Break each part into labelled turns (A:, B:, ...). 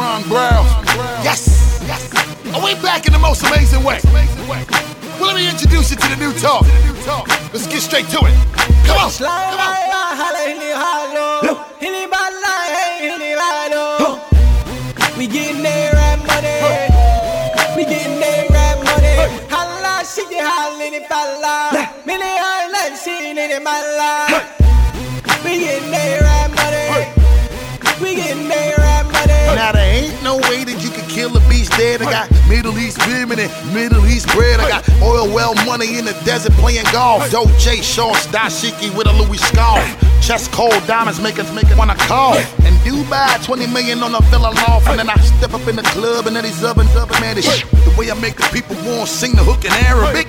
A: Ron Browz. Yes. yes. Are we back in the most amazing way? Well, let me introduce you to the new talk. Let's get straight to it. Come on. Come
B: on. We getting there and money. We getting there money. Holla, shake it, holla, in it, falla. Many islands, seen it my life.
A: Dead. I got Middle East women and Middle East bread. I got oil well money in the desert playing golf. Dolce shorts, dashiki with a Louis scarf. Chest cold diamonds make us make it wanna call. And Dubai, 20 million on a villa loft. And then I step up in the club and then these ovens up, man, this shit. The way I make the people want sing the hook in Arabic.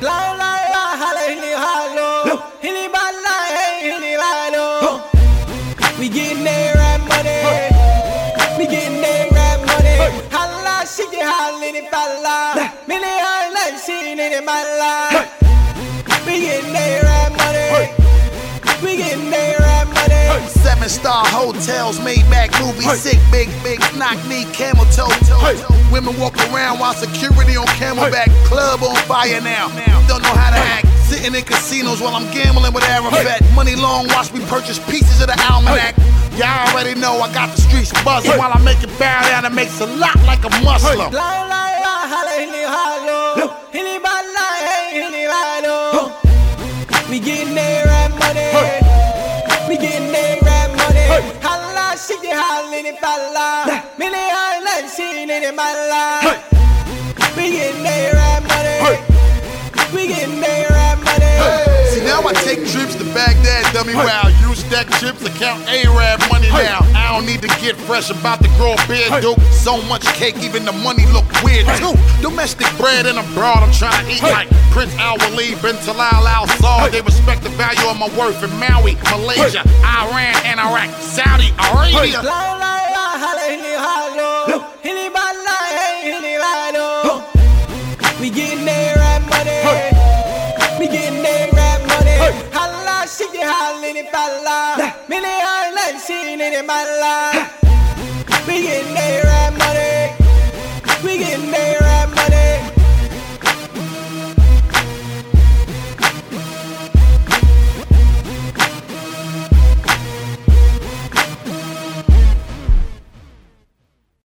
B: We getting there and money. We getting it, holla, in it, falla. Many it in my life. We getting there and money. We getting there and money.
A: Seven star hotels, made back movies, sick, big, big, knock knee, camel toe, toe, toe. Women walk around while security on camelback. Club on fire now. Don't know how to act. Sitting in casinos while I'm gambling with Arafat. Money long, watch me purchase pieces of the almanac. Y'all already know I got the streets buzzing while I make it bow down and makes a lot like a Muslim.
B: We getting there and money. We getting there and money. Holla, shake it, holla, in it, falla. Many islands seen it in my life. We getting there and money. We getting there and money.
A: See now I take trips to Baghdad, dummy wow. Use stack chips to count Arab money now. I don't need to get fresh about to grow a beard, dude. So much cake, even the money look weird too. Domestic bread and abroad, I'm trying to eat like Prince Al Walid, bin Talal Al Saud. They respect the value of my worth in Maui, Malaysia, Iran, and Iraq, Saudi Arabia.
B: We getting there and money. We getting there and money. Holla, shake it, holla, in it, falla. Many islands in my life. We getting there